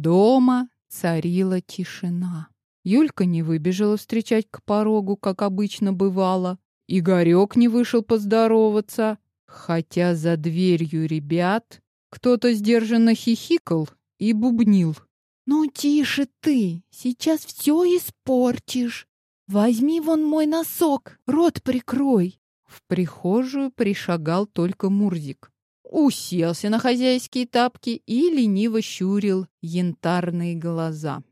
Дома царила тишина. Юлька не выбежала встречать к порогу, как обычно бывало. Игорек не вышел поздороваться, хотя за дверью ребят кто-то сдержанно хихикал и бубнил. «Ну, тише ты, сейчас все испортишь. Возьми вон мой носок, рот прикрой». В прихожую пришагал только Мурзик. Уселся на хозяйские тапки и лениво щурил янтарные глаза.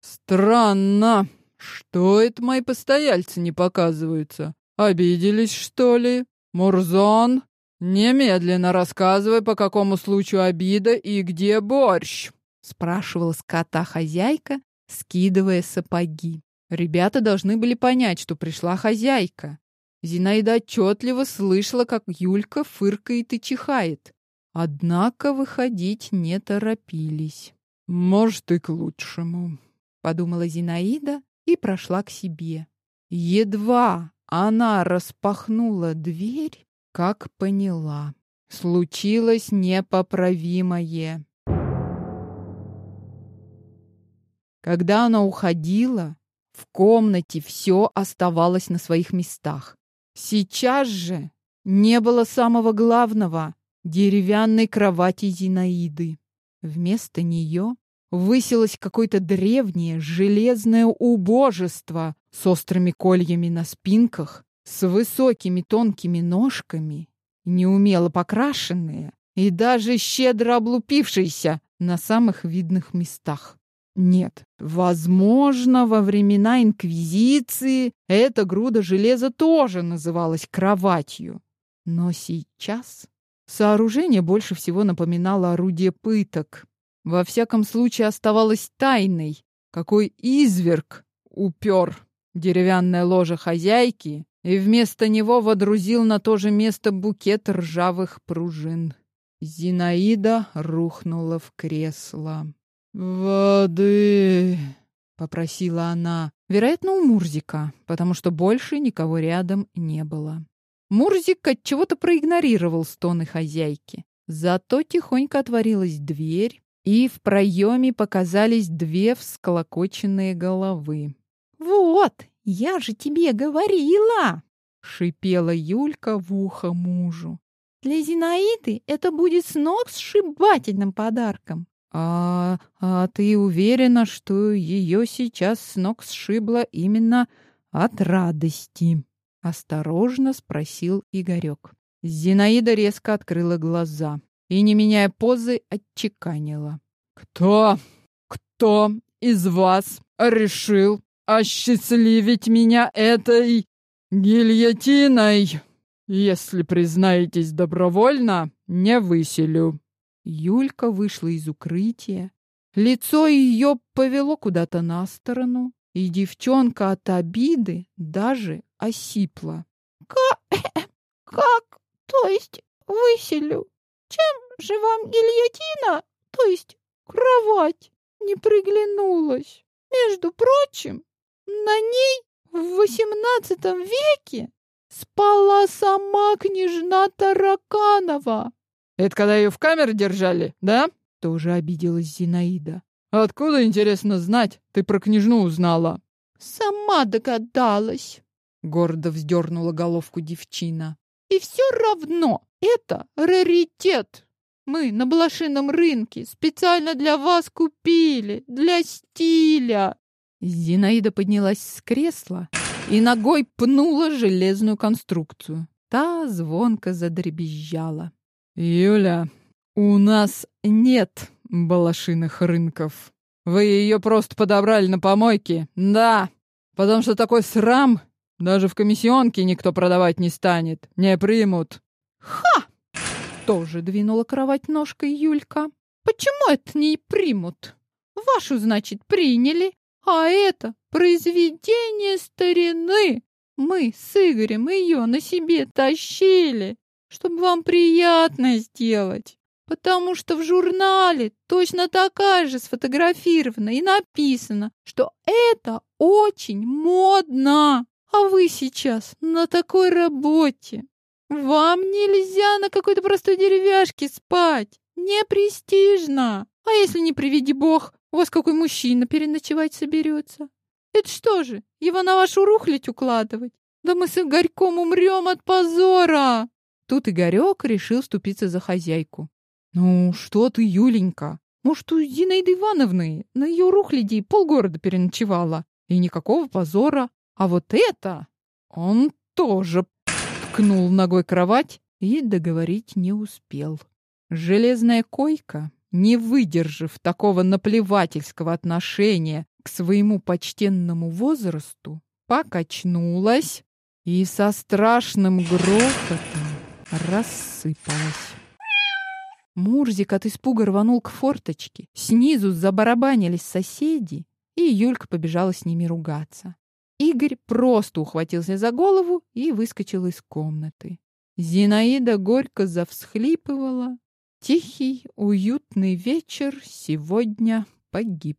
«Странно, что это мои постояльцы не показываются? Обиделись, что ли? Мурзон, немедленно рассказывай, по какому случаю обида и где борщ?» Спрашивала с кота хозяйка, скидывая сапоги. Ребята должны были понять, что пришла хозяйка. Зинаида отчетливо слышала, как Юлька фыркает и чихает. Однако выходить не торопились. «Может, и к лучшему», — подумала Зинаида и прошла к себе. Едва она распахнула дверь, как поняла. Случилось непоправимое. Когда она уходила, в комнате все оставалось на своих местах. Сейчас же не было самого главного — деревянной кровати Зинаиды. Вместо нее высилось какое-то древнее железное убожество с острыми кольями на спинках, с высокими тонкими ножками, неумело покрашенные и даже щедро облупившиеся на самых видных местах. Нет, возможно, во времена Инквизиции эта груда железа тоже называлась кроватью. Но сейчас сооружение больше всего напоминало орудие пыток. Во всяком случае оставалось тайной, какой изверг упер деревянное ложе хозяйки и вместо него водрузил на то же место букет ржавых пружин. Зинаида рухнула в кресло. «Воды!» — попросила она. Вероятно, у Мурзика, потому что больше никого рядом не было. Мурзик от чего-то проигнорировал стоны хозяйки. Зато тихонько отворилась дверь, и в проеме показались две всколокоченные головы. «Вот, я же тебе говорила!» — шипела Юлька в ухо мужу. «Для Зинаиды это будет с ног сшибательным подарком. «А, а ты уверена, что ее сейчас с ног сшибло именно от радости?» — осторожно спросил Игорек. Зинаида резко открыла глаза и, не меняя позы, отчеканила. «Кто, кто из вас решил осчастливить меня этой гильотиной? Если признаетесь добровольно, не выселю». Юлька вышла из укрытия. Лицо ее повело куда-то на сторону, и девчонка от обиды даже осипла. «Как? Как? То есть выселю? Чем же вам гильотина, то есть кровать, не приглянулась? Между прочим, на ней в восемнадцатом веке спала сама княжна Тараканова. Это когда ее в камере держали, да? Тоже обиделась Зинаида. Откуда, интересно знать, ты про княжну узнала? Сама догадалась. Гордо вздернула головку девчина. И все равно это раритет. Мы на блошином рынке специально для вас купили, для стиля. Зинаида поднялась с кресла и ногой пнула железную конструкцию. Та звонко задребезжала. «Юля, у нас нет балашиных рынков. Вы ее просто подобрали на помойке, да, потому что такой срам даже в комиссионке никто продавать не станет, не примут». «Ха!» — тоже двинула кровать ножкой Юлька. «Почему это не примут? Вашу, значит, приняли, а это произведение старины. Мы с Игорем ее на себе тащили чтобы вам приятно сделать. Потому что в журнале точно такая же сфотографирована и написано, что это очень модно. А вы сейчас на такой работе. Вам нельзя на какой-то простой деревяшке спать. Не престижно. А если не приведи бог, у вас какой мужчина переночевать соберется? Это что же, его на вашу рухлядь укладывать? Да мы с Игорьком умрем от позора!» Тут Игорек решил ступиться за хозяйку. «Ну, что ты, Юленька? Может, у Зинаиды Ивановны на ее рухляди полгорода переночевала, и никакого позора. А вот это он тоже ткнул ногой кровать и договорить не успел. Железная койка, не выдержав такого наплевательского отношения к своему почтенному возрасту, покачнулась и со страшным грохотом рассыпалась. Мурзик от испуга рванул к форточке. Снизу забарабанились соседи, и Юлька побежала с ними ругаться. Игорь просто ухватился за голову и выскочил из комнаты. Зинаида горько завсхлипывала. Тихий, уютный вечер сегодня погиб.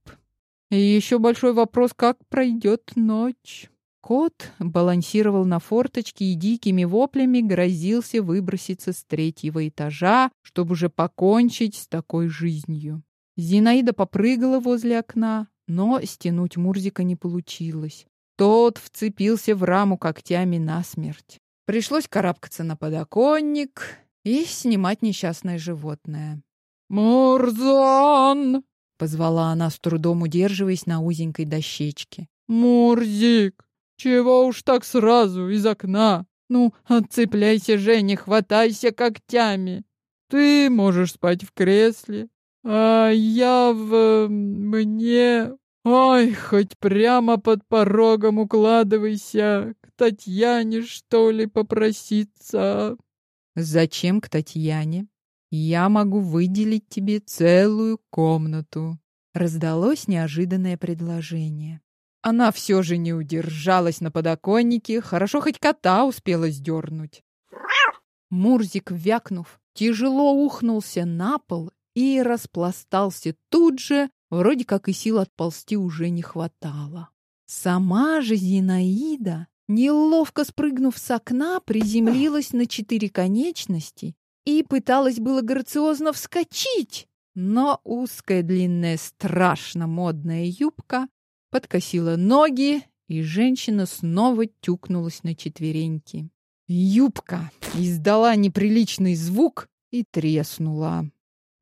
И еще большой вопрос, как пройдет ночь. Кот балансировал на форточке и дикими воплями грозился выброситься с третьего этажа, чтобы уже покончить с такой жизнью. Зинаида попрыгала возле окна, но стянуть Мурзика не получилось. Тот вцепился в раму когтями насмерть. Пришлось карабкаться на подоконник и снимать несчастное животное. «Мурзан!» — позвала она, с трудом удерживаясь на узенькой дощечке. «Мурзик, чего уж так сразу из окна? Ну, отцепляйся же, не хватайся когтями. Ты можешь спать в кресле, а я в... мне... Ой, хоть прямо под порогом укладывайся, к Татьяне, что ли, попроситься. Зачем к Татьяне? Я могу выделить тебе целую комнату. Раздалось неожиданное предложение. Она все же не удержалась на подоконнике, хорошо хоть кота успела сдернуть. Мурзик, вякнув, тяжело ухнулся на пол и распластался тут же, вроде как и сил отползти уже не хватало. Сама же Зинаида, неловко спрыгнув с окна, приземлилась на четыре конечности и пыталась было грациозно вскочить, но узкая длинная страшно модная юбка подкосила ноги, и женщина снова тюкнулась на четвереньки. Юбка издала неприличный звук и треснула.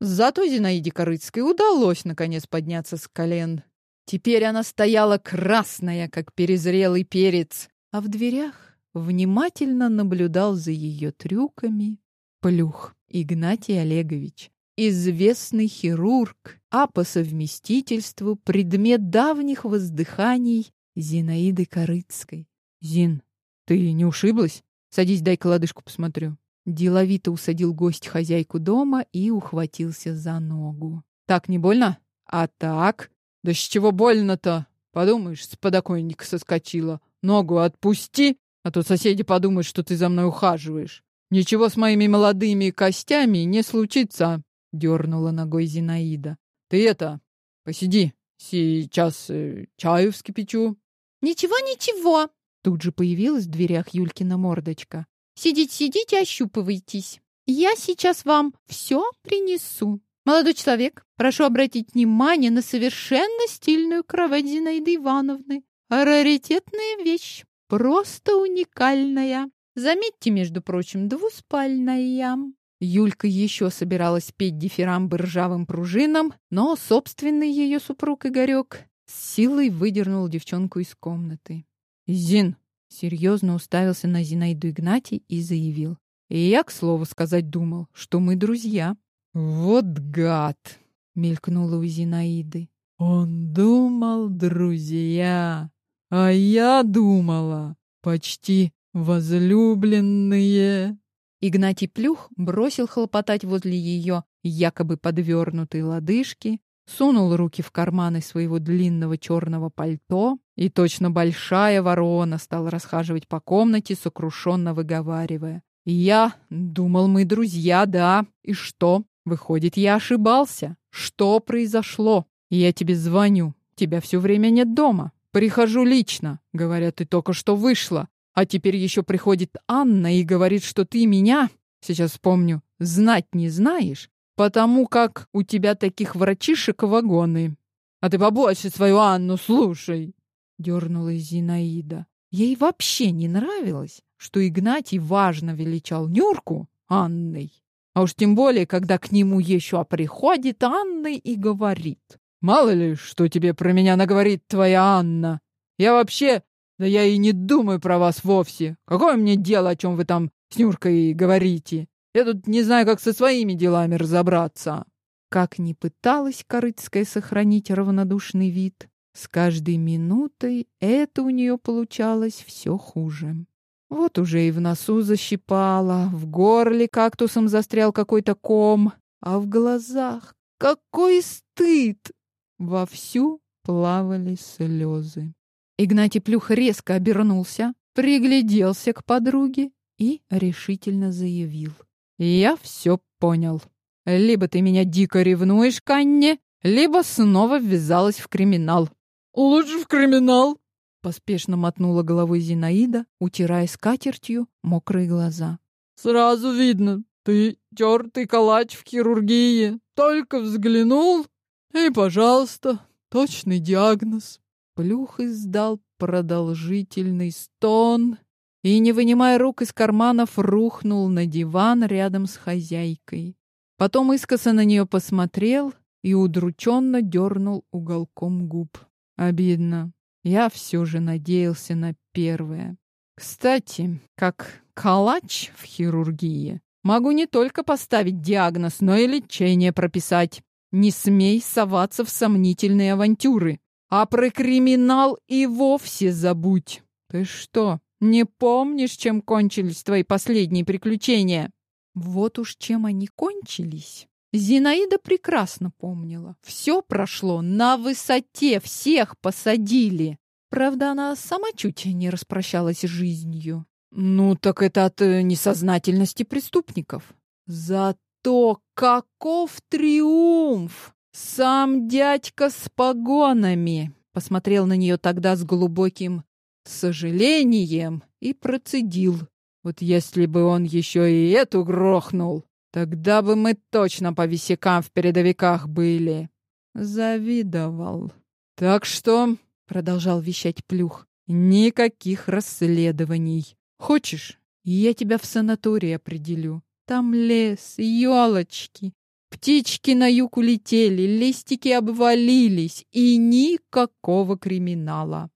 Зато Зинаиде Корыцкой удалось наконец подняться с колен. Теперь она стояла красная, как перезрелый перец, а в дверях внимательно наблюдал за ее трюками Плюх Игнатий Олегович известный хирург, а по совместительству предмет давних воздыханий Зинаиды Корыцкой. «Зин, ты не ушиблась? Садись, дай-ка посмотрю». Деловито усадил гость хозяйку дома и ухватился за ногу. «Так не больно? А так? Да с чего больно-то? Подумаешь, с подоконника соскочила. Ногу отпусти, а то соседи подумают, что ты за мной ухаживаешь. Ничего с моими молодыми костями не случится дернула ногой Зинаида. Ты это, посиди, сейчас э, чаю вскипячу. Ничего, ничего. Тут же появилась в дверях Юлькина мордочка. Сидите, сидите, ощупывайтесь. Я сейчас вам все принесу. Молодой человек, прошу обратить внимание на совершенно стильную кровать Зинаиды Ивановны. Раритетная вещь, просто уникальная. Заметьте, между прочим, двуспальная. Юлька еще собиралась петь дифирамбы ржавым пружинам, но собственный ее супруг Игорек с силой выдернул девчонку из комнаты. «Зин!» — серьезно уставился на Зинаиду Игнатий и заявил. «И я, к слову сказать, думал, что мы друзья». «Вот гад!» — мелькнула у Зинаиды. «Он думал, друзья, а я думала, почти возлюбленные». Игнатий Плюх бросил хлопотать возле ее якобы подвернутой лодыжки, сунул руки в карманы своего длинного черного пальто и точно большая ворона стал расхаживать по комнате, сокрушенно выговаривая. «Я думал, мы друзья, да. И что? Выходит, я ошибался. Что произошло? Я тебе звоню. Тебя все время нет дома. Прихожу лично. Говорят, ты только что вышла. А теперь еще приходит Анна и говорит, что ты меня, сейчас вспомню, знать не знаешь, потому как у тебя таких врачишек вагоны. А ты побольше свою Анну слушай, дернулась Зинаида. Ей вообще не нравилось, что Игнатий важно величал Нюрку Анной. А уж тем более, когда к нему еще приходит Анна и говорит. «Мало ли, что тебе про меня наговорит твоя Анна. Я вообще... Да я и не думаю про вас вовсе. Какое мне дело, о чем вы там с Нюркой говорите? Я тут не знаю, как со своими делами разобраться». Как ни пыталась Корыцкая сохранить равнодушный вид, с каждой минутой это у нее получалось все хуже. Вот уже и в носу защипало, в горле кактусом застрял какой-то ком, а в глазах какой стыд! Вовсю плавали слезы. Игнатий Плюх резко обернулся, пригляделся к подруге и решительно заявил. «Я все понял. Либо ты меня дико ревнуешь к Анне, либо снова ввязалась в криминал. «Лучше в криминал!» Поспешно мотнула головой Зинаида, утирая скатертью мокрые глаза. «Сразу видно, ты тертый калач в хирургии. Только взглянул, и, пожалуйста, точный диагноз». Плюх издал продолжительный стон и, не вынимая рук из карманов, рухнул на диван рядом с хозяйкой. Потом искоса на нее посмотрел и удрученно дернул уголком губ. Обидно. Я все же надеялся на первое. Кстати, как калач в хирургии, могу не только поставить диагноз, но и лечение прописать. Не смей соваться в сомнительные авантюры. А про криминал и вовсе забудь. Ты что, не помнишь, чем кончились твои последние приключения? Вот уж чем они кончились. Зинаида прекрасно помнила. Все прошло на высоте, всех посадили. Правда, она сама чуть не распрощалась с жизнью. Ну, так это от э, несознательности преступников. Зато каков триумф! Сам дядька с погонами посмотрел на нее тогда с глубоким сожалением и процедил. Вот если бы он еще и эту грохнул, Тогда бы мы точно по висякам в передовиках были. Завидовал. Так что, продолжал вещать Плюх, никаких расследований. Хочешь, я тебя в санаторий определю. Там лес, елочки, птички на юг улетели, листики обвалились, и никакого криминала.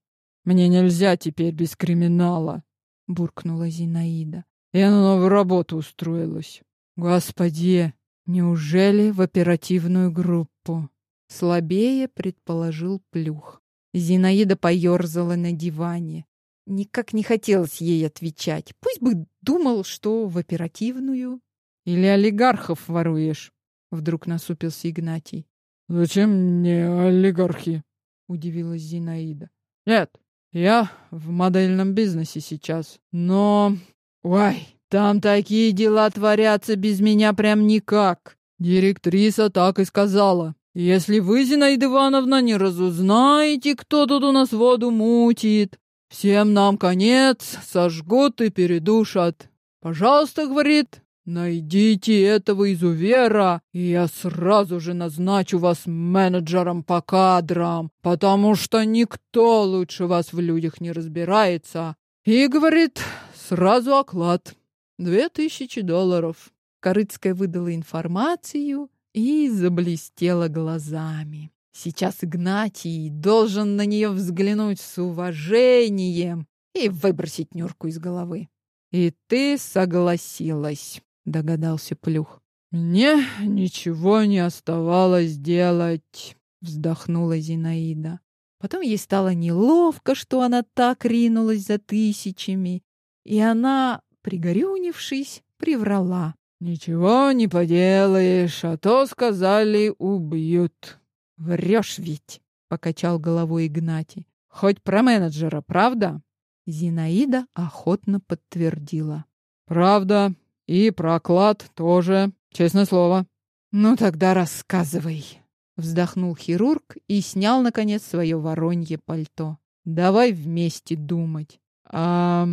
Мне нельзя теперь без криминала, буркнула Зинаида. Я на новую работу устроилась. Господи, неужели в оперативную группу? Слабее предположил Плюх. Зинаида поерзала на диване. Никак не хотелось ей отвечать. Пусть бы думал, что в оперативную. Или олигархов воруешь? Вдруг насупился Игнатий. Зачем мне олигархи? Удивилась Зинаида. Нет, я в модельном бизнесе сейчас. Но... Ой, там такие дела творятся без меня прям никак. Директриса так и сказала. Если вы, Зинаида Ивановна, не разузнаете, кто тут у нас воду мутит, всем нам конец, сожгут и передушат. Пожалуйста, говорит, найдите этого изувера, и я сразу же назначу вас менеджером по кадрам, потому что никто лучше вас в людях не разбирается. И, говорит, сразу оклад. Две тысячи долларов. Корыцкая выдала информацию и заблестела глазами. Сейчас Игнатий должен на нее взглянуть с уважением и выбросить Нюрку из головы. «И ты согласилась», — догадался Плюх. «Мне ничего не оставалось делать», — вздохнула Зинаида. Потом ей стало неловко, что она так ринулась за тысячами, и она пригорюнившись, приврала. «Ничего не поделаешь, а то, сказали, убьют». «Врешь ведь», — покачал головой Игнатий. «Хоть про менеджера, правда?» Зинаида охотно подтвердила. «Правда. И про оклад тоже. Честное слово». «Ну тогда рассказывай», — вздохнул хирург и снял, наконец, свое воронье пальто. «Давай вместе думать. А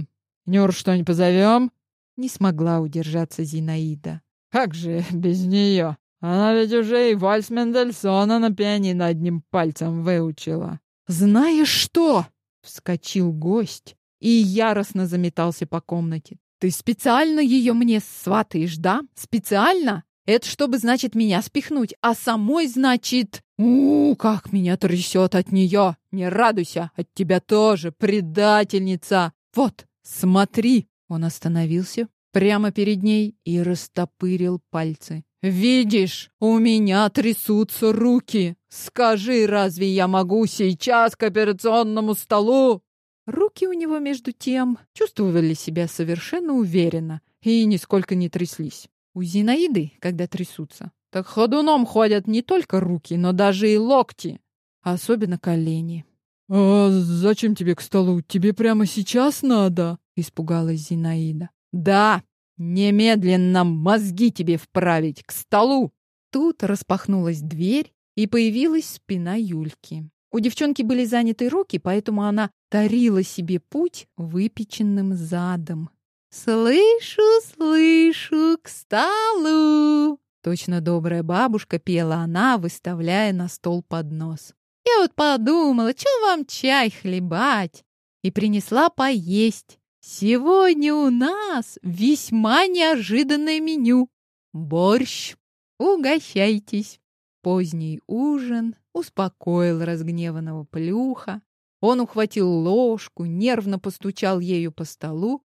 Нюр что, не позовем?» Не смогла удержаться Зинаида. «Как же без нее?» Она ведь уже и вальс Мендельсона на пианино одним пальцем выучила. «Знаешь что?» — вскочил гость и яростно заметался по комнате. «Ты специально ее мне сватаешь, да? Специально? Это чтобы, значит, меня спихнуть, а самой, значит... у как меня трясет от нее! Не радуйся, от тебя тоже, предательница! Вот, смотри!» Он остановился прямо перед ней и растопырил пальцы. «Видишь, у меня трясутся руки. Скажи, разве я могу сейчас к операционному столу?» Руки у него, между тем, чувствовали себя совершенно уверенно и нисколько не тряслись. У Зинаиды, когда трясутся, так ходуном ходят не только руки, но даже и локти, особенно колени. «А зачем тебе к столу? Тебе прямо сейчас надо?» — испугалась Зинаида. «Да, немедленно мозги тебе вправить, к столу!» Тут распахнулась дверь, и появилась спина Юльки. У девчонки были заняты руки, поэтому она тарила себе путь выпеченным задом. «Слышу, слышу, к столу!» Точно добрая бабушка пела она, выставляя на стол поднос. «Я вот подумала, что вам чай хлебать?» И принесла поесть. Сегодня у нас весьма неожиданное меню. Борщ. Угощайтесь. Поздний ужин успокоил разгневанного плюха. Он ухватил ложку, нервно постучал ею по столу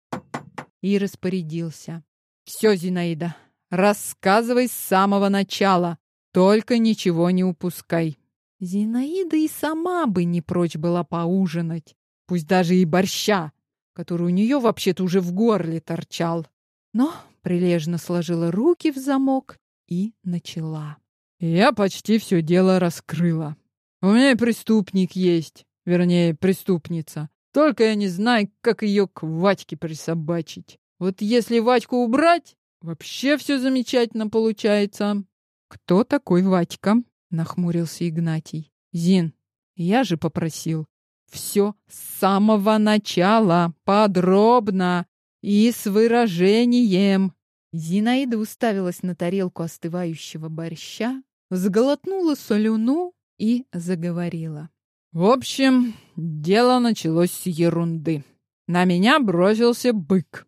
и распорядился. «Все, Зинаида, рассказывай с самого начала, только ничего не упускай». Зинаида и сама бы не прочь была поужинать, пусть даже и борща, который у нее вообще-то уже в горле торчал. Но прилежно сложила руки в замок и начала. «Я почти все дело раскрыла. У меня и преступник есть, вернее, преступница. Только я не знаю, как ее к Ватьке присобачить. Вот если Ватьку убрать, вообще все замечательно получается». «Кто такой Ватька?» — нахмурился Игнатий. «Зин, я же попросил, все с самого начала, подробно и с выражением. Зинаида уставилась на тарелку остывающего борща, сглотнула солюну и заговорила. В общем, дело началось с ерунды. На меня бросился бык.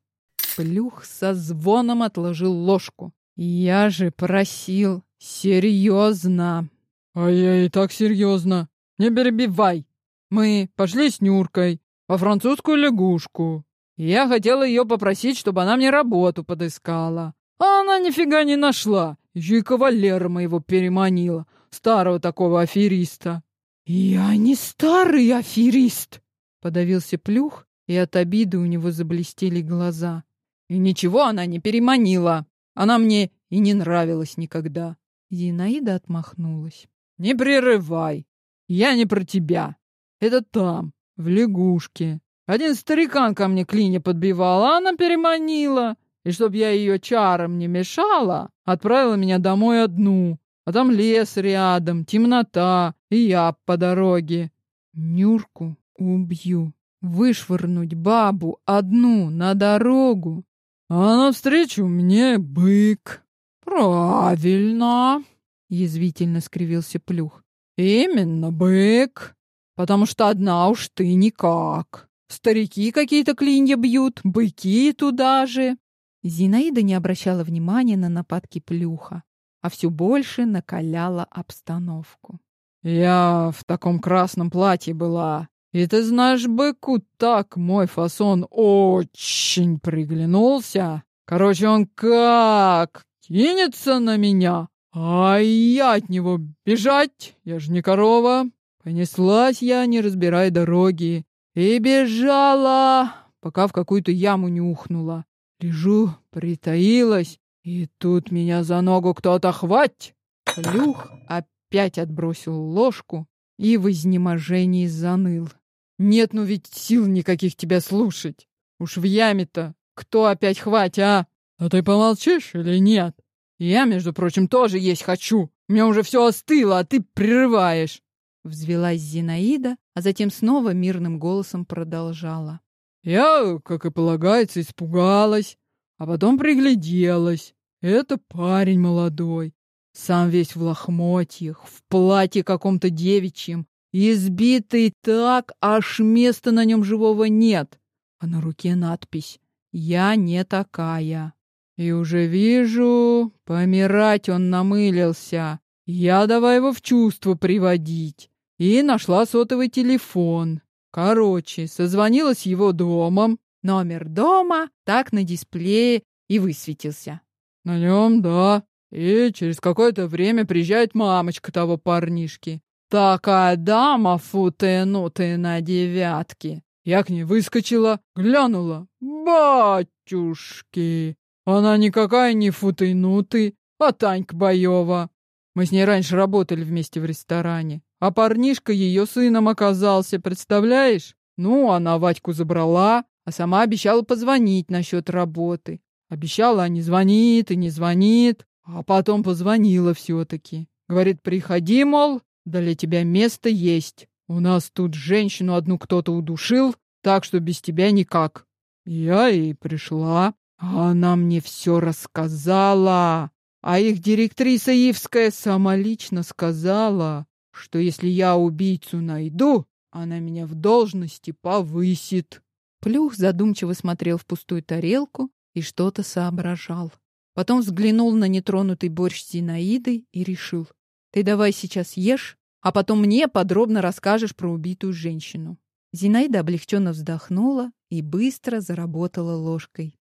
Плюх со звоном отложил ложку. Я же просил серьезно. А я и так серьезно. Не перебивай. Мы пошли с Нюркой во французскую лягушку. Я хотела ее попросить, чтобы она мне работу подыскала. А она нифига не нашла. Еще и кавалера моего переманила. Старого такого афериста. «Я не старый аферист!» Подавился плюх, и от обиды у него заблестели глаза. «И ничего она не переманила. Она мне и не нравилась никогда». Зинаида отмахнулась. «Не прерывай. Я не про тебя. Это там, в лягушке. Один старикан ко мне клинья подбивал, а она переманила. И чтоб я ее чаром не мешала, отправила меня домой одну. А там лес рядом, темнота, и я по дороге. Нюрку убью. Вышвырнуть бабу одну на дорогу. А навстречу мне бык. Правильно, язвительно скривился Плюх. Именно бык. Потому что одна уж ты никак. Старики какие-то клинья бьют, быки туда же. Зинаида не обращала внимания на нападки плюха, а все больше накаляла обстановку. «Я в таком красном платье была, и ты знаешь, быку так мой фасон очень приглянулся. Короче, он как кинется на меня, а я от него бежать, я же не корова. Понеслась я, не разбирая дороги, и бежала, пока в какую-то яму не ухнула. Лежу, притаилась, и тут меня за ногу кто-то хвать. Плюх опять отбросил ложку и в изнеможении заныл. Нет ну ведь сил никаких тебя слушать. Уж в яме-то кто опять хвать, а? А ты помолчишь или нет? Я, между прочим, тоже есть хочу. Мне уже все остыло, а ты прерываешь. Взвелась Зинаида, а затем снова мирным голосом продолжала. Я, как и полагается, испугалась, а потом пригляделась. Это парень молодой. Сам весь в лохмотьях, в платье каком-то девичьем, избитый так, аж места на нем живого нет. А на руке надпись «Я не такая». И уже вижу, помирать он намылился. Я давай его в чувство приводить. И нашла сотовый телефон. Короче, созвонилась его домом. Номер дома так на дисплее и высветился. На нем, да. И через какое-то время приезжает мамочка того парнишки. Такая дама футенутая на девятке. Я к ней выскочила, глянула. Батюшки! Она никакая не футынутый, а Танька Боева. Мы с ней раньше работали вместе в ресторане. А парнишка ее сыном оказался, представляешь? Ну, она Вадьку забрала, а сама обещала позвонить насчет работы. Обещала, а не звонит и не звонит. А потом позвонила все-таки. Говорит, приходи, мол, для тебя место есть. У нас тут женщину одну кто-то удушил, так что без тебя никак. Я и пришла. А она мне все рассказала. А их директриса Ивская сама лично сказала, что если я убийцу найду, она меня в должности повысит. Плюх задумчиво смотрел в пустую тарелку и что-то соображал. Потом взглянул на нетронутый борщ с Зинаидой и решил. Ты давай сейчас ешь, а потом мне подробно расскажешь про убитую женщину. Зинаида облегченно вздохнула и быстро заработала ложкой.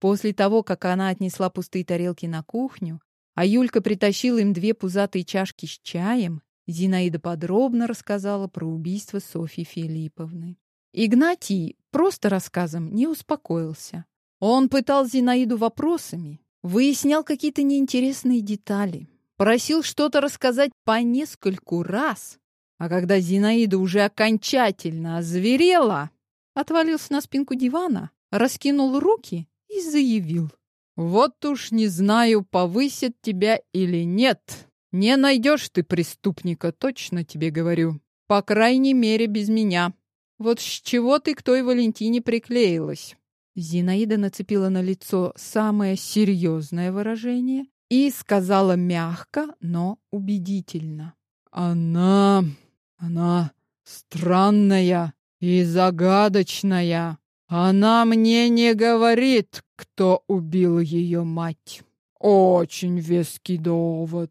После того, как она отнесла пустые тарелки на кухню, а Юлька притащила им две пузатые чашки с чаем, Зинаида подробно рассказала про убийство Софьи Филипповны. Игнатий просто рассказом не успокоился. Он пытал Зинаиду вопросами, выяснял какие-то неинтересные детали, просил что-то рассказать по нескольку раз. А когда Зинаида уже окончательно озверела, отвалился на спинку дивана, раскинул руки и заявил. «Вот уж не знаю, повысят тебя или нет. Не найдешь ты преступника, точно тебе говорю. По крайней мере, без меня. Вот с чего ты к той Валентине приклеилась?» Зинаида нацепила на лицо самое серьезное выражение и сказала мягко, но убедительно. «Она... она странная и загадочная. Она мне не говорит, кто убил ее мать. Очень веский довод,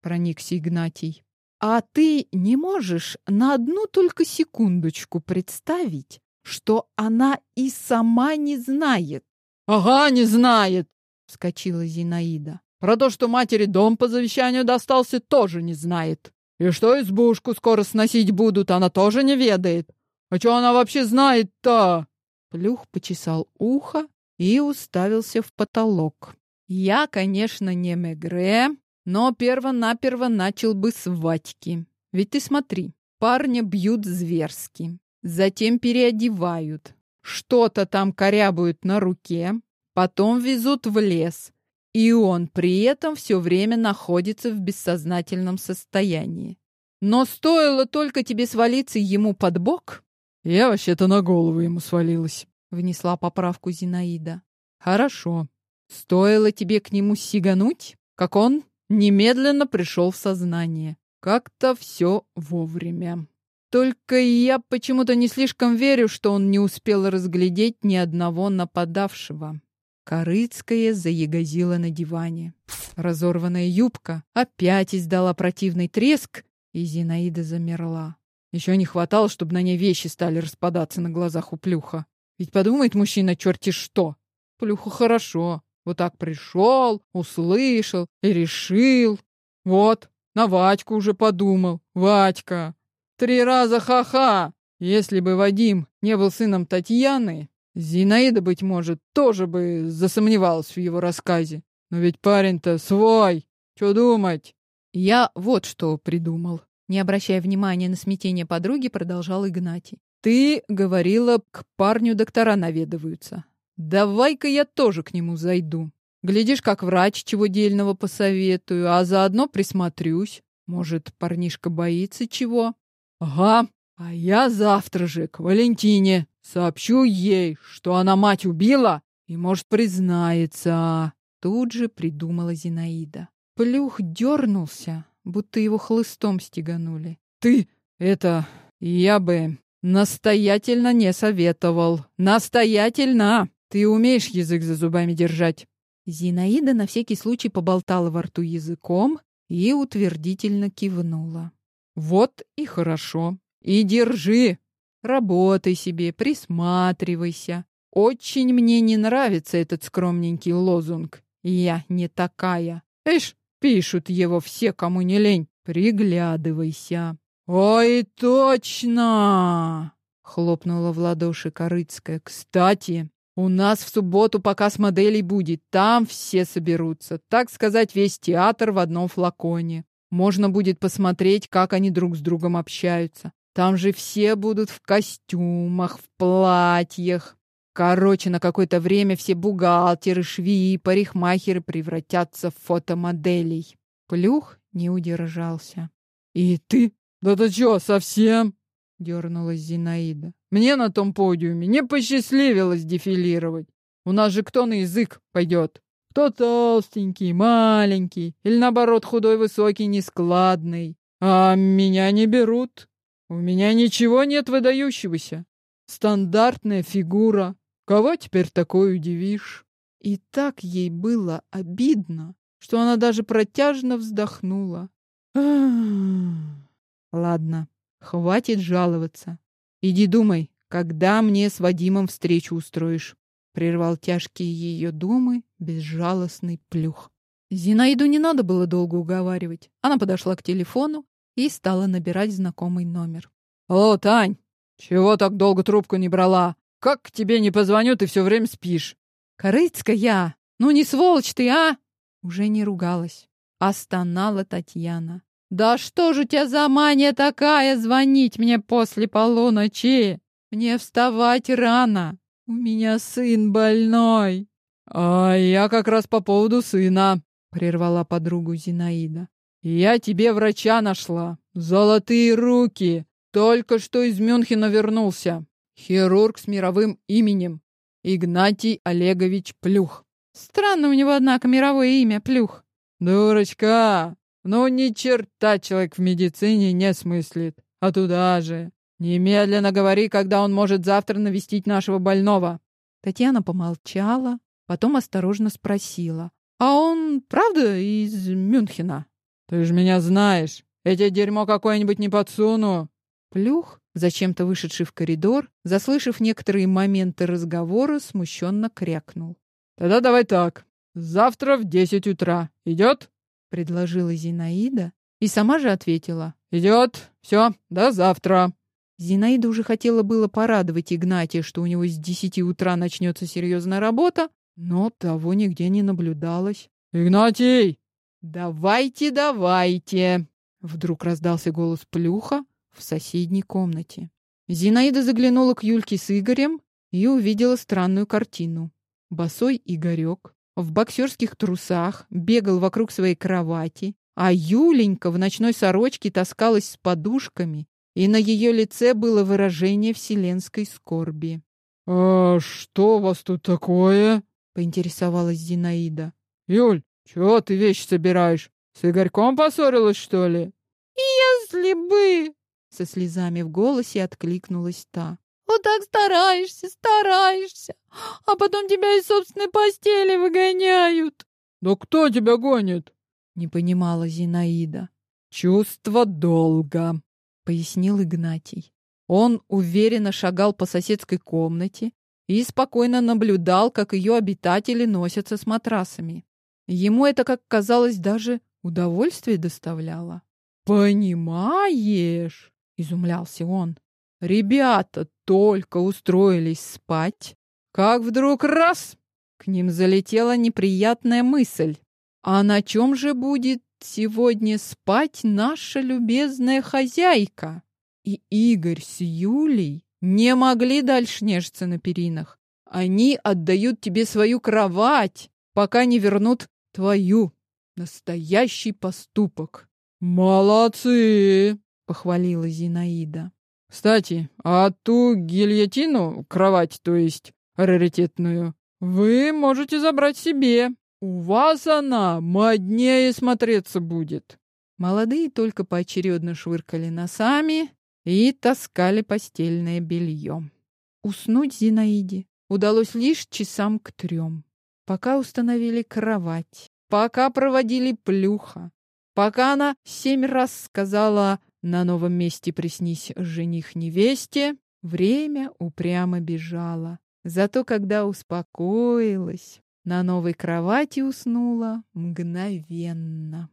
проникся Игнатий. А ты не можешь на одну только секундочку представить, что она и сама не знает? Ага, не знает, вскочила Зинаида. Про то, что матери дом по завещанию достался, тоже не знает. И что избушку скоро сносить будут, она тоже не ведает. А что она вообще знает-то? Плюх почесал ухо и уставился в потолок. Я, конечно, не Мегре, но перво-наперво начал бы с Ватьки. Ведь ты смотри, парня бьют зверски, затем переодевают, что-то там корябают на руке, потом везут в лес, и он при этом все время находится в бессознательном состоянии. Но стоило только тебе свалиться ему под бок, я вообще-то на голову ему свалилась, внесла поправку Зинаида. Хорошо. Стоило тебе к нему сигануть, как он немедленно пришел в сознание. Как-то все вовремя. Только я почему-то не слишком верю, что он не успел разглядеть ни одного нападавшего. Корыцкая заягозила на диване. Разорванная юбка опять издала противный треск, и Зинаида замерла. Еще не хватало, чтобы на ней вещи стали распадаться на глазах у Плюха. Ведь подумает мужчина черти что. Плюху хорошо. Вот так пришел, услышал и решил. Вот, на Вадьку уже подумал. Вадька. Три раза ха-ха. Если бы Вадим не был сыном Татьяны, Зинаида, быть может, тоже бы засомневалась в его рассказе. Но ведь парень-то свой. Что думать? Я вот что придумал. Не обращая внимания на смятение подруги, продолжал Игнатий. «Ты говорила, к парню доктора наведываются. Давай-ка я тоже к нему зайду. Глядишь, как врач чего дельного посоветую, а заодно присмотрюсь. Может, парнишка боится чего?» «Ага, а я завтра же к Валентине сообщу ей, что она мать убила, и может, признается. Тут же придумала Зинаида. Плюх дернулся, будто его хлыстом стеганули. Ты это... Я бы настоятельно не советовал. Настоятельно! Ты умеешь язык за зубами держать. Зинаида на всякий случай поболтала во рту языком и утвердительно кивнула. Вот и хорошо. И держи. Работай себе, присматривайся. Очень мне не нравится этот скромненький лозунг. Я не такая. Эш, пишут его все, кому не лень. Приглядывайся. Ой, точно! Хлопнула в ладоши Корыцкая. Кстати, у нас в субботу показ моделей будет. Там все соберутся. Так сказать, весь театр в одном флаконе. Можно будет посмотреть, как они друг с другом общаются. Там же все будут в костюмах, в платьях. Короче, на какое-то время все бухгалтеры, швеи, парикмахеры превратятся в фотомоделей. Плюх не удержался. «И ты? Да ты чё, совсем?» — дернулась Зинаида. «Мне на том подиуме не посчастливилось дефилировать. У нас же кто на язык пойдет? Кто толстенький, маленький, или наоборот худой, высокий, нескладный. А меня не берут. У меня ничего нет выдающегося. Стандартная фигура. Кого теперь такой удивишь? И так ей было обидно, что она даже протяжно вздохнула. Ладно, хватит жаловаться. Иди думай, когда мне с Вадимом встречу устроишь. Прервал тяжкие ее думы безжалостный плюх. Зинаиду не надо было долго уговаривать. Она подошла к телефону и стала набирать знакомый номер. «Алло, Тань, чего так долго трубку не брала? Как к тебе не позвоню, ты все время спишь?» «Корыцкая, ну не сволочь ты, а!» Уже не ругалась, а стонала Татьяна. «Да что же у тебя за мания такая звонить мне после полуночи? Мне вставать рано, у меня сын больной!» «А я как раз по поводу сына», — прервала подругу Зинаида. «Я тебе врача нашла. Золотые руки. Только что из Мюнхена вернулся. Хирург с мировым именем. Игнатий Олегович Плюх». «Странно у него, однако, мировое имя Плюх». «Дурочка! Ну, ни черта человек в медицине не смыслит. А туда же. Немедленно говори, когда он может завтра навестить нашего больного». Татьяна помолчала, Потом осторожно спросила. «А он правда из Мюнхена?» «Ты же меня знаешь. Эти дерьмо какое-нибудь не подсуну». Плюх, зачем-то вышедший в коридор, заслышав некоторые моменты разговора, смущенно крякнул. «Тогда давай так. Завтра в десять утра. Идет?» — предложила Зинаида и сама же ответила. «Идет. Все, до завтра». Зинаида уже хотела было порадовать Игнатия, что у него с десяти утра начнется серьезная работа, но того нигде не наблюдалось. «Игнатий!» «Давайте, давайте!» Вдруг раздался голос Плюха в соседней комнате. Зинаида заглянула к Юльке с Игорем и увидела странную картину. Босой Игорек в боксерских трусах бегал вокруг своей кровати, а Юленька в ночной сорочке таскалась с подушками, и на ее лице было выражение вселенской скорби. «А что у вас тут такое?» поинтересовалась Зинаида. Юль, чего ты вещи собираешь? С Игорьком поссорилась, что ли? Если бы, со слезами в голосе откликнулась та. Вот так стараешься, стараешься, а потом тебя из собственной постели выгоняют. Да кто тебя гонит? Не понимала Зинаида. Чувство долга, пояснил Игнатий. Он уверенно шагал по соседской комнате, и спокойно наблюдал, как ее обитатели носятся с матрасами. Ему это, как казалось, даже удовольствие доставляло. «Понимаешь?» — изумлялся он. «Ребята только устроились спать, как вдруг раз!» К ним залетела неприятная мысль. «А на чем же будет сегодня спать наша любезная хозяйка?» И Игорь с Юлей не могли дальше нежиться на перинах. Они отдают тебе свою кровать, пока не вернут твою. Настоящий поступок. Молодцы, похвалила Зинаида. Кстати, а ту гильотину, кровать, то есть раритетную, вы можете забрать себе. У вас она моднее смотреться будет. Молодые только поочередно швыркали носами и таскали постельное белье. Уснуть Зинаиде удалось лишь часам к трем, пока установили кровать, пока проводили плюха, пока она семь раз сказала на новом месте приснись жених невесте. Время упрямо бежало. Зато когда успокоилась, на новой кровати уснула мгновенно.